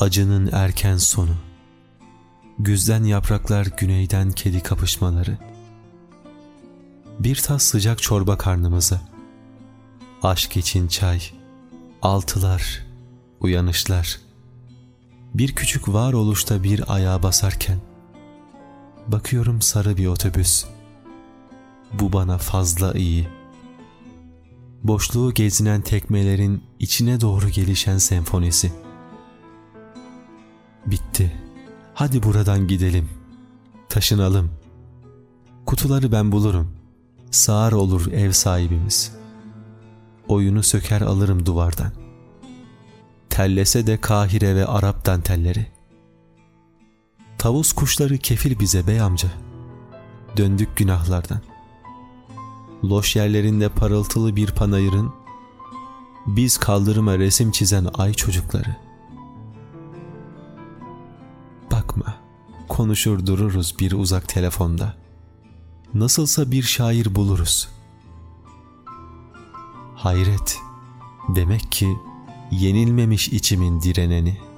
acının erken sonu. Güzden yapraklar güneyden kedi kapışmaları. Bir tas sıcak çorba karnımıza. Aşk için çay, altılar, uyanışlar. Bir küçük varoluşta bir ayağa basarken bakıyorum sarı bir otobüs. Bu bana fazla iyi. Boşluğu gezinen tekmelerin içine doğru gelişen senfonisi. Bitti. Hadi buradan gidelim. Taşınalım. Kutuları ben bulurum. Sağır olur ev sahibimiz. Oyunu söker alırım duvardan. Tellese de Kahire ve Arap dantelleri. Tavus kuşları kefil bize bey amca. Döndük günahlardan. Loş yerlerinde parıltılı bir panayırın, biz kaldırıma resim çizen ay çocukları. Bakma, konuşur dururuz bir uzak telefonda. Nasılsa bir şair buluruz. Hayret, demek ki yenilmemiş içimin direneni.''